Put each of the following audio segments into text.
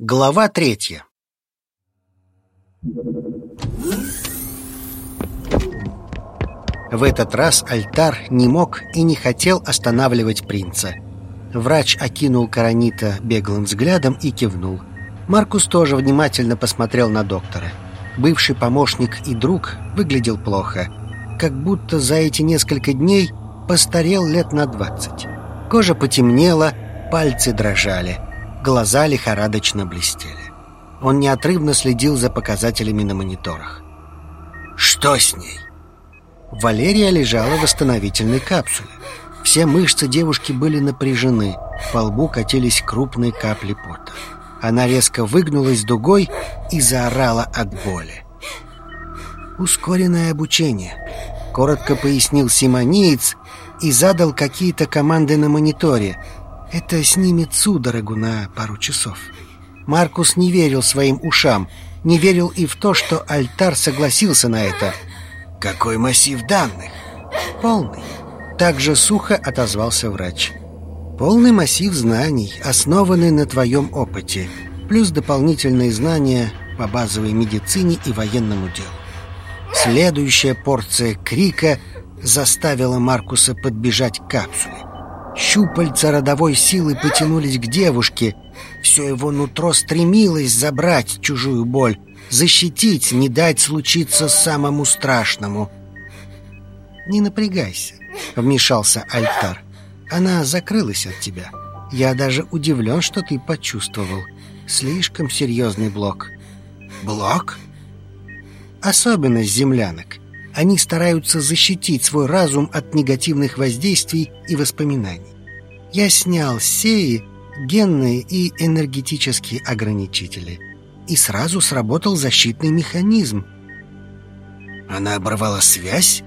Глава третья В этот раз Альтар не мог и не хотел останавливать принца. Врач окинул Каранита беглым взглядом и кивнул. Маркус тоже внимательно посмотрел на доктора. Бывший помощник и друг выглядел плохо, как будто за эти несколько дней постарел лет на двадцать. Кожа потемнела, пальцы дрожали – Глаза лихорадочно блестели. Он неотрывно следил за показателями на мониторах. «Что с ней?» Валерия лежала в восстановительной капсуле. Все мышцы девушки были напряжены, по лбу катились крупные капли пота. Она резко выгнулась дугой и заорала от боли. «Ускоренное обучение», — коротко пояснил Симониец и задал какие-то команды на мониторе — это снимет судорогу на пару часов. Маркус не верил своим ушам, не верил и в то, что Альтар согласился на это. Какой массив данных? Полный. Также сухо отозвался врач. Полный массив знаний, основанный на твоем опыте, плюс дополнительные знания по базовой медицине и военному делу. Следующая порция крика заставила Маркуса подбежать к капсуле. Щупальца родовой силы потянулись к девушке. Все его нутро стремилось забрать чужую боль, защитить, не дать случиться самому страшному. «Не напрягайся», — вмешался Альтар. «Она закрылась от тебя. Я даже удивлен, что ты почувствовал. Слишком серьезный блок». «Блок?» «Особенность землянок. Они стараются защитить свой разум от негативных воздействий и воспоминаний. Я снял сеи, генные и энергетические ограничители. И сразу сработал защитный механизм. Она оборвала связь?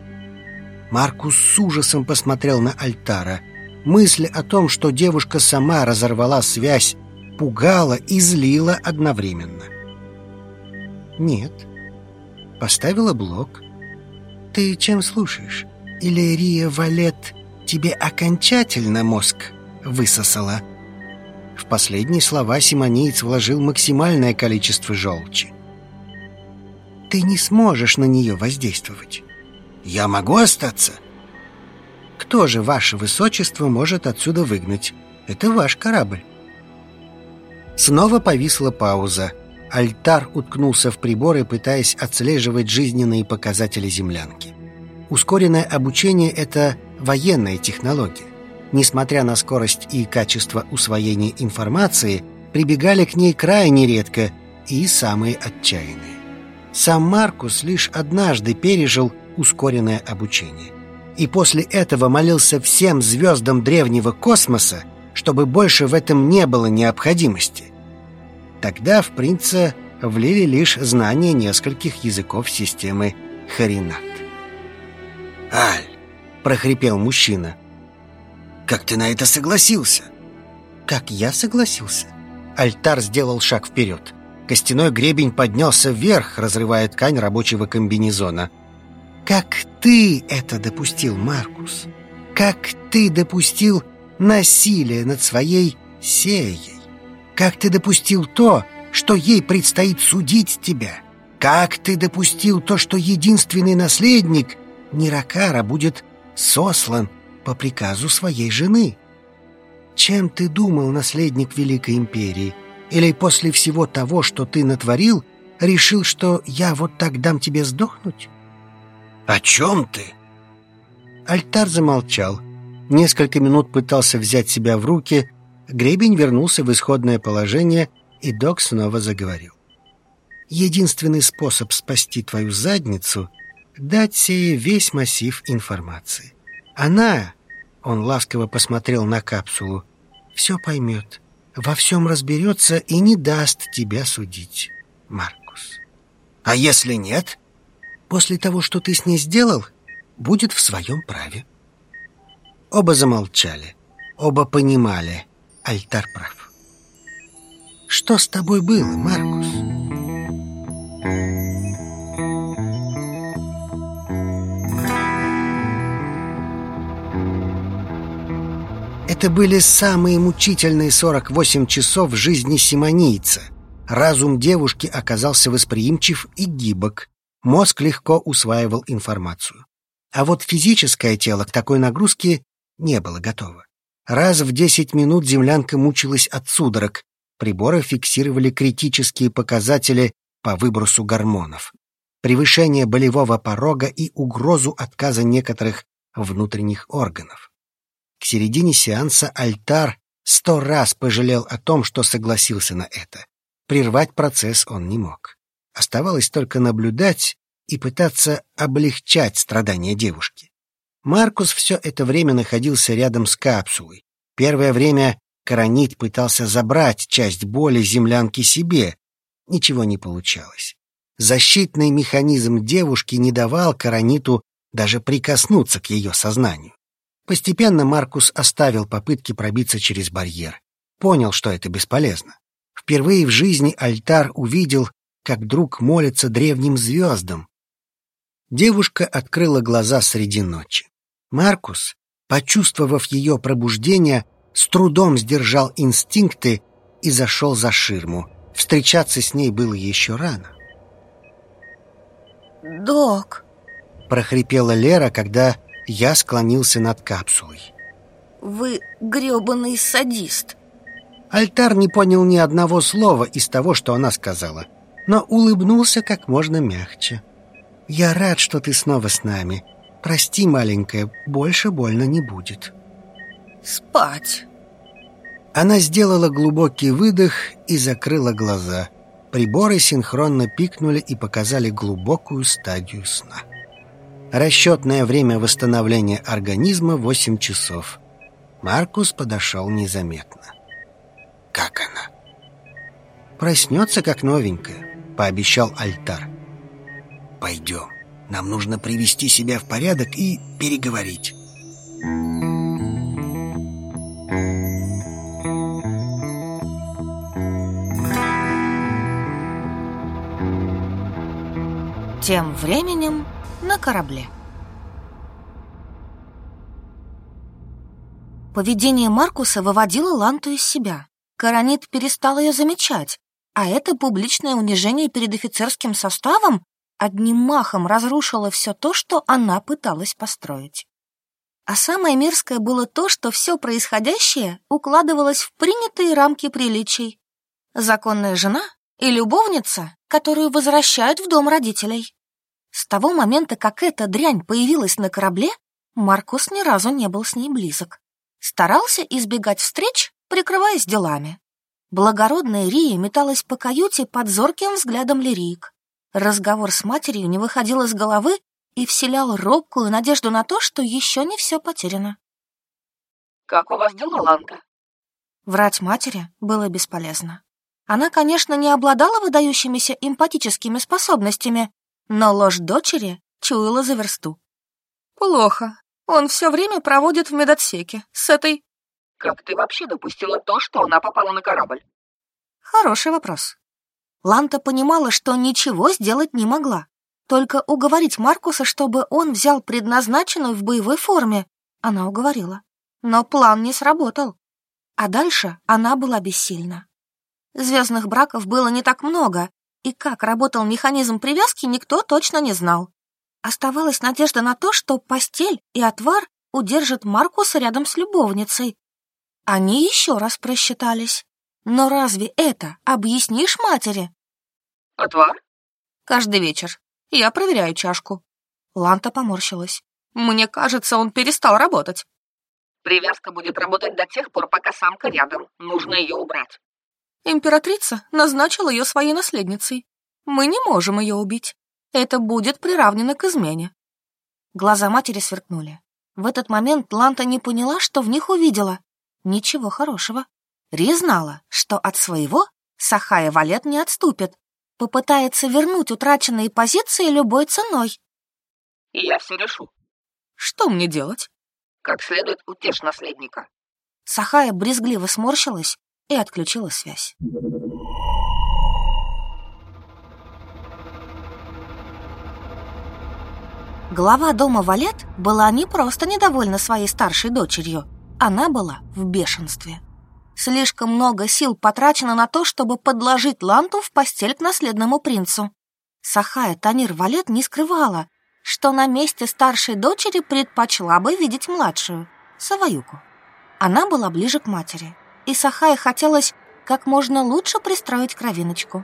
Маркус с ужасом посмотрел на Альтара. Мысль о том, что девушка сама разорвала связь, пугала и злила одновременно. Нет. Поставила блок ты чем слушаешь? Или Рия Валет тебе окончательно мозг высосала?» В последние слова Симонеец вложил максимальное количество желчи. «Ты не сможешь на нее воздействовать». «Я могу остаться?» «Кто же, ваше высочество, может отсюда выгнать? Это ваш корабль». Снова повисла пауза. Альтар уткнулся в приборы, пытаясь отслеживать жизненные показатели землянки. Ускоренное обучение — это военная технология. Несмотря на скорость и качество усвоения информации, прибегали к ней крайне редко и самые отчаянные. Сам Маркус лишь однажды пережил ускоренное обучение. И после этого молился всем звездам древнего космоса, чтобы больше в этом не было необходимости. Тогда в принца влили лишь знание нескольких языков системы Харинат. «Аль!» — прохрипел мужчина. «Как ты на это согласился?» «Как я согласился?» Альтар сделал шаг вперед. Костяной гребень поднялся вверх, разрывая ткань рабочего комбинезона. «Как ты это допустил, Маркус? Как ты допустил насилие над своей сеей? Как ты допустил то, что ей предстоит судить тебя? Как ты допустил то, что единственный наследник Ниракара будет сослан по приказу своей жены? Чем ты думал, наследник Великой Империи? Или после всего того, что ты натворил, решил, что я вот так дам тебе сдохнуть? О чем ты? Альтар замолчал. Несколько минут пытался взять себя в руки, Гребень вернулся в исходное положение, и док снова заговорил. «Единственный способ спасти твою задницу — дать сее весь массив информации. Она, — он ласково посмотрел на капсулу, — все поймет, во всем разберется и не даст тебя судить, Маркус. А если нет? После того, что ты с ней сделал, будет в своем праве». Оба замолчали, оба понимали — Альтар прав. Что с тобой было, Маркус? Это были самые мучительные 48 часов жизни симонийца, Разум девушки оказался восприимчив и гибок. Мозг легко усваивал информацию. А вот физическое тело к такой нагрузке не было готово. Раз в десять минут землянка мучилась от судорог. Приборы фиксировали критические показатели по выбросу гормонов. Превышение болевого порога и угрозу отказа некоторых внутренних органов. К середине сеанса Альтар сто раз пожалел о том, что согласился на это. Прервать процесс он не мог. Оставалось только наблюдать и пытаться облегчать страдания девушки. Маркус все это время находился рядом с капсулой. Первое время Каранит пытался забрать часть боли землянки себе. Ничего не получалось. Защитный механизм девушки не давал Караниту даже прикоснуться к ее сознанию. Постепенно Маркус оставил попытки пробиться через барьер. Понял, что это бесполезно. Впервые в жизни Альтар увидел, как друг молится древним звездам. Девушка открыла глаза среди ночи. Маркус, почувствовав ее пробуждение, с трудом сдержал инстинкты и зашел за ширму. Встречаться с ней было еще рано. «Док!» — прохрипела Лера, когда я склонился над капсулой. «Вы грёбаный садист!» Альтар не понял ни одного слова из того, что она сказала, но улыбнулся как можно мягче. «Я рад, что ты снова с нами. Прости, маленькая, больше больно не будет». «Спать!» Она сделала глубокий выдох и закрыла глаза. Приборы синхронно пикнули и показали глубокую стадию сна. Расчетное время восстановления организма — 8 часов. Маркус подошел незаметно. Как она? Проснется, как новенькая, пообещал Альтар. Пойдем. Нам нужно привести себя в порядок и переговорить. Тем временем на корабле. Поведение Маркуса выводило Ланту из себя. Коронит перестал ее замечать, а это публичное унижение перед офицерским составом одним махом разрушило все то, что она пыталась построить. А самое мерзкое было то, что все происходящее укладывалось в принятые рамки приличий. Законная жена и любовница, которую возвращают в дом родителей. С того момента, как эта дрянь появилась на корабле, Маркус ни разу не был с ней близок. Старался избегать встреч прикрываясь делами. Благородная Рия металась по каюте под зорким взглядом лирик. Разговор с матерью не выходил из головы и вселял робкую надежду на то, что еще не все потеряно. «Как у вас дела, Ланка?» Врать матери было бесполезно. Она, конечно, не обладала выдающимися эмпатическими способностями, но ложь дочери чуяла за версту. «Плохо. Он все время проводит в медотсеке с этой как ты вообще допустила то, что она попала на корабль? Хороший вопрос. Ланта понимала, что ничего сделать не могла. Только уговорить Маркуса, чтобы он взял предназначенную в боевой форме, она уговорила. Но план не сработал. А дальше она была бессильна. Звездных браков было не так много, и как работал механизм привязки, никто точно не знал. Оставалась надежда на то, что постель и отвар удержат Маркуса рядом с любовницей, они еще раз просчитались. Но разве это объяснишь матери? Отвар? Каждый вечер. Я проверяю чашку. Ланта поморщилась. Мне кажется, он перестал работать. Привязка будет работать до тех пор, пока самка рядом. Нужно ее убрать. Императрица назначила ее своей наследницей. Мы не можем ее убить. Это будет приравнено к измене. Глаза матери сверкнули. В этот момент Ланта не поняла, что в них увидела. Ничего хорошего. Ри знала, что от своего Сахая Валет не отступит, попытается вернуть утраченные позиции любой ценой. я все решу. Что мне делать? Как следует утешь наследника. Сахая брезгливо сморщилась и отключила связь. Глава дома Валет была не просто недовольна своей старшей дочерью, она была в бешенстве. Слишком много сил потрачено на то, чтобы подложить Ланту в постель к наследному принцу. Сахая Танир Валет не скрывала, что на месте старшей дочери предпочла бы видеть младшую, Саваюку. Она была ближе к матери, и Сахае хотелось как можно лучше пристроить кровиночку.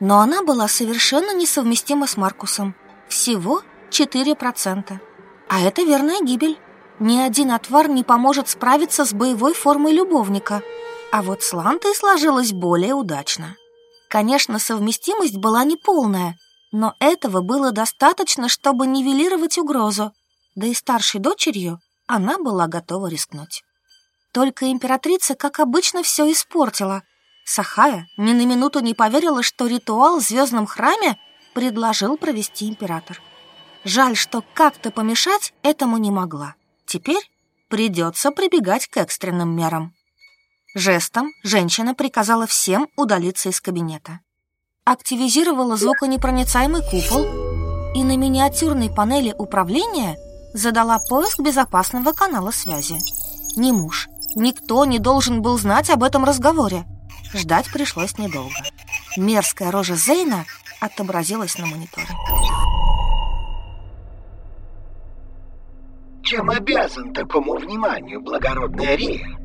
Но она была совершенно несовместима с Маркусом. Всего 4%. А это верная гибель. Ни один отвар не поможет справиться с боевой формой любовника. А вот с Лантой сложилось более удачно. Конечно, совместимость была неполная, но этого было достаточно, чтобы нивелировать угрозу. Да и старшей дочерью она была готова рискнуть. Только императрица, как обычно, все испортила. Сахая ни на минуту не поверила, что ритуал в звездном храме предложил провести император. Жаль, что как-то помешать этому не могла. Теперь придется прибегать к экстренным мерам. Жестом женщина приказала всем удалиться из кабинета. Активизировала звуконепроницаемый купол и на миниатюрной панели управления задала поиск безопасного канала связи. Ни муж, никто не должен был знать об этом разговоре. Ждать пришлось недолго. Мерзкая рожа Зейна отобразилась на мониторе. Чем обязан такому вниманию благородная Рия?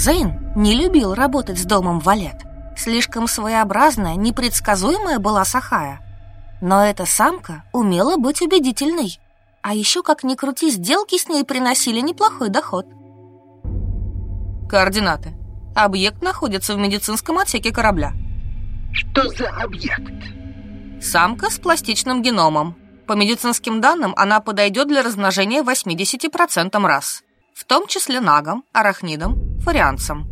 Зейн не любил работать с домом Валет. Слишком своеобразная, непредсказуемая была Сахая. Но эта самка умела быть убедительной. А еще, как ни крути, сделки с ней приносили неплохой доход. Координаты. Объект находится в медицинском отсеке корабля. Что за объект? Самка с пластичным геномом. По медицинским данным, она подойдет для размножения 80% раз, в том числе нагам, арахнидам, фарианцам.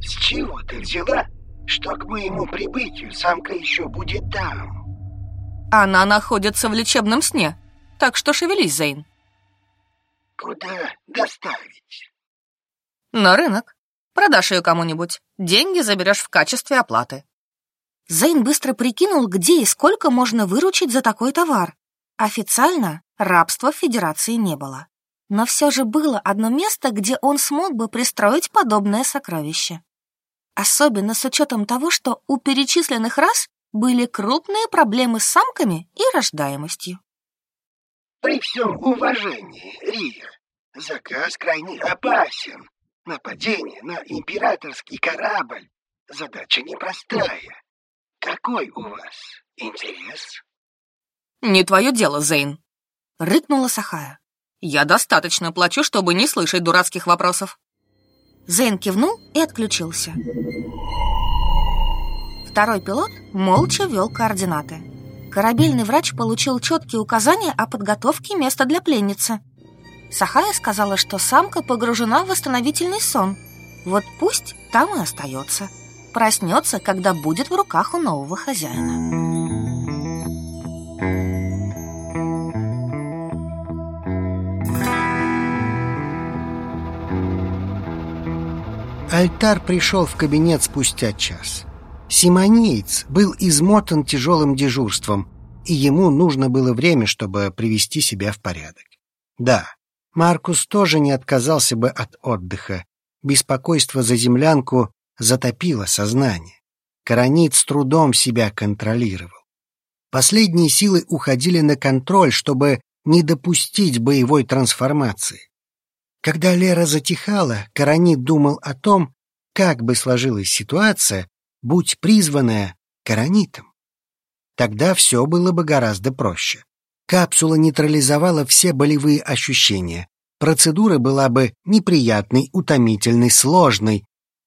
С чего ты взяла, что к моему прибытию самка еще будет там? Она находится в лечебном сне, так что шевелись, Зейн. Куда доставить? На рынок. Продашь ее кому-нибудь. Деньги заберешь в качестве оплаты. Зейн быстро прикинул, где и сколько можно выручить за такой товар. Официально рабства в Федерации не было. Но все же было одно место, где он смог бы пристроить подобное сокровище. Особенно с учетом того, что у перечисленных рас были крупные проблемы с самками и рождаемостью. При всем уважении, Рия, заказ крайне опасен. Нападение на императорский корабль — задача непростая. Какой у вас интерес? «Не твое дело, Зейн», — рыкнула Сахая. «Я достаточно плачу, чтобы не слышать дурацких вопросов». Зейн кивнул и отключился. Второй пилот молча вел координаты. Корабельный врач получил четкие указания о подготовке места для пленницы. Сахая сказала, что самка погружена в восстановительный сон. Вот пусть там и остается. Проснется, когда будет в руках у нового хозяина. Альтар пришел в кабинет спустя час. Симонеец был измотан тяжелым дежурством, и ему нужно было время, чтобы привести себя в порядок. Да, Маркус тоже не отказался бы от отдыха. Беспокойство за землянку затопило сознание. Коронит с трудом себя контролировал. Последние силы уходили на контроль, чтобы не допустить боевой трансформации. Когда Лера затихала, Коронит думал о том, как бы сложилась ситуация, будь призванная Коронитом. Тогда все было бы гораздо проще. Капсула нейтрализовала все болевые ощущения. Процедура была бы неприятной, утомительной, сложной,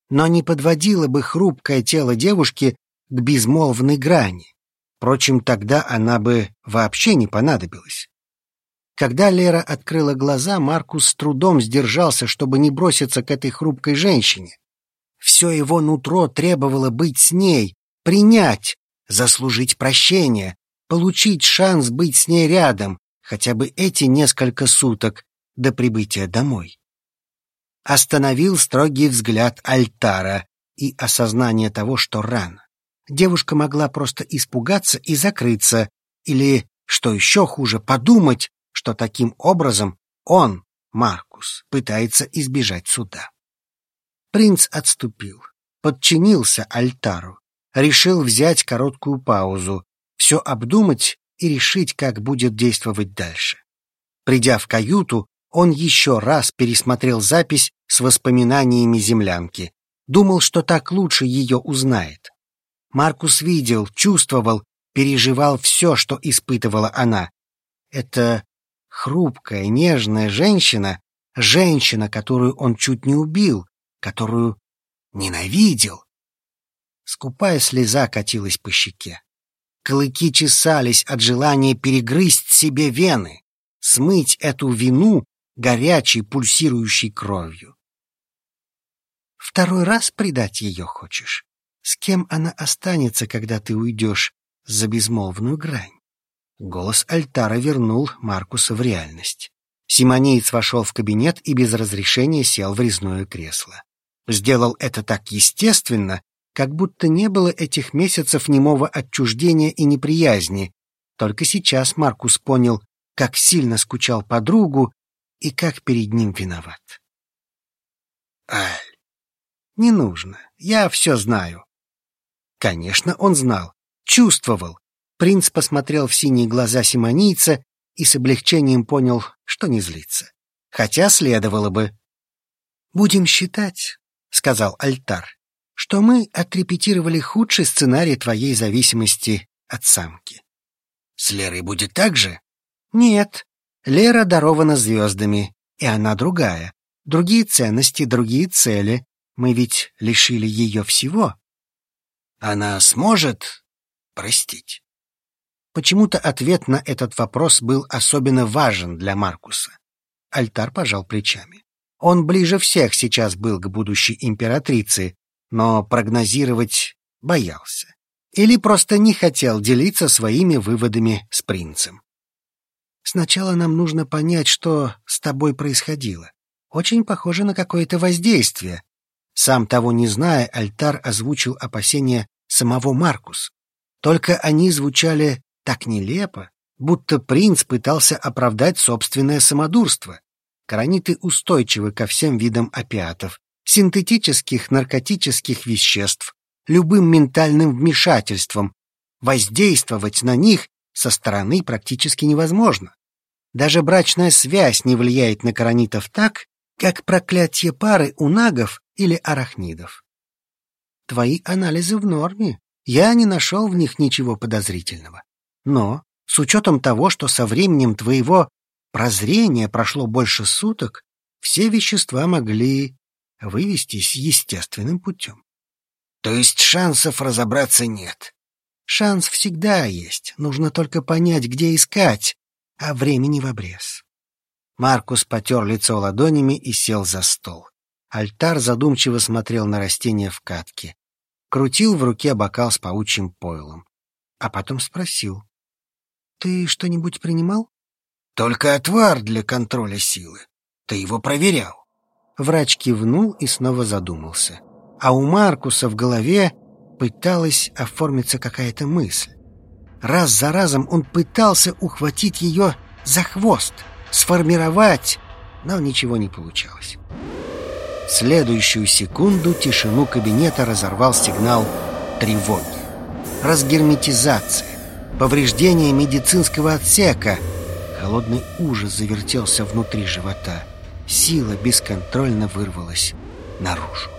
но не подводила бы хрупкое тело девушки к безмолвной грани. Впрочем, тогда она бы вообще не понадобилась. Когда Лера открыла глаза, Маркус с трудом сдержался, чтобы не броситься к этой хрупкой женщине. Все его нутро требовало быть с ней, принять, заслужить прощение, получить шанс быть с ней рядом, хотя бы эти несколько суток до прибытия домой. Остановил строгий взгляд Альтара и осознание того, что рано. Девушка могла просто испугаться и закрыться, или, что еще хуже, подумать, что таким образом он, Маркус, пытается избежать суда. Принц отступил, подчинился альтару, решил взять короткую паузу, все обдумать и решить, как будет действовать дальше. Придя в каюту, он еще раз пересмотрел запись с воспоминаниями землянки. Думал, что так лучше ее узнает. Маркус видел, чувствовал, переживал все, что испытывала она. Это хрупкая, нежная женщина, женщина, которую он чуть не убил, которую ненавидел. Скупая слеза катилась по щеке. Клыки чесались от желания перегрызть себе вены смыть эту вину горячей пульсирующей кровью. Второй раз предать ее хочешь? С кем она останется, когда ты уйдешь за безмолвную грань? Голос Альтара вернул Маркуса в реальность. Симонеец вошел в кабинет и без разрешения сел в резное кресло. Сделал это так естественно, как будто не было этих месяцев немого отчуждения и неприязни. Только сейчас Маркус понял, как сильно скучал по другу и как перед ним виноват. Аль, не нужно, я все знаю. Конечно, он знал, чувствовал. Принц посмотрел в синие глаза симонийца и с облегчением понял, что не злится. Хотя следовало бы. «Будем считать», — сказал Альтар, — «что мы отрепетировали худший сценарий твоей зависимости от самки». «С Лерой будет так же?» Нет, Лера дарована звездами, и она другая. Другие ценности, другие цели. Мы ведь лишили ее всего. Она сможет простить? Почему-то ответ на этот вопрос был особенно важен для Маркуса. Альтар пожал плечами. Он ближе всех сейчас был к будущей императрице, но прогнозировать боялся. Или просто не хотел делиться своими выводами с принцем. Сначала нам нужно понять, что с тобой происходило. Очень похоже на какое-то воздействие. Сам того не зная, Альтар озвучил опасения самого Маркус. Только они звучали так нелепо, будто принц пытался оправдать собственное самодурство. Караниты устойчивы ко всем видам опиатов, синтетических наркотических веществ, любым ментальным вмешательством. Воздействовать на них со стороны практически невозможно. Даже брачная связь не влияет на коронитов так, как проклятие пары у нагов или арахнидов. Твои анализы в норме. Я не нашел в них ничего подозрительного. Но, с учетом того, что со временем твоего прозрения прошло больше суток, все вещества могли вывестись естественным путем. То есть шансов разобраться нет? Шанс всегда есть, нужно только понять, где искать, а времени в обрез. Маркус потер лицо ладонями и сел за стол. Альтар задумчиво смотрел на растения в катке. Крутил в руке бокал с паучьим пойлом. А потом спросил. «Ты что-нибудь принимал?» «Только отвар для контроля силы. Ты его проверял?» Врач кивнул и снова задумался. А у Маркуса в голове пыталась оформиться какая-то мысль. Раз за разом он пытался ухватить ее за хвост, сформировать, но ничего не получалось. В следующую секунду тишину кабинета разорвал сигнал тревоги. Разгерметизация, повреждение медицинского отсека. Холодный ужас завертелся внутри живота. Сила бесконтрольно вырвалась наружу.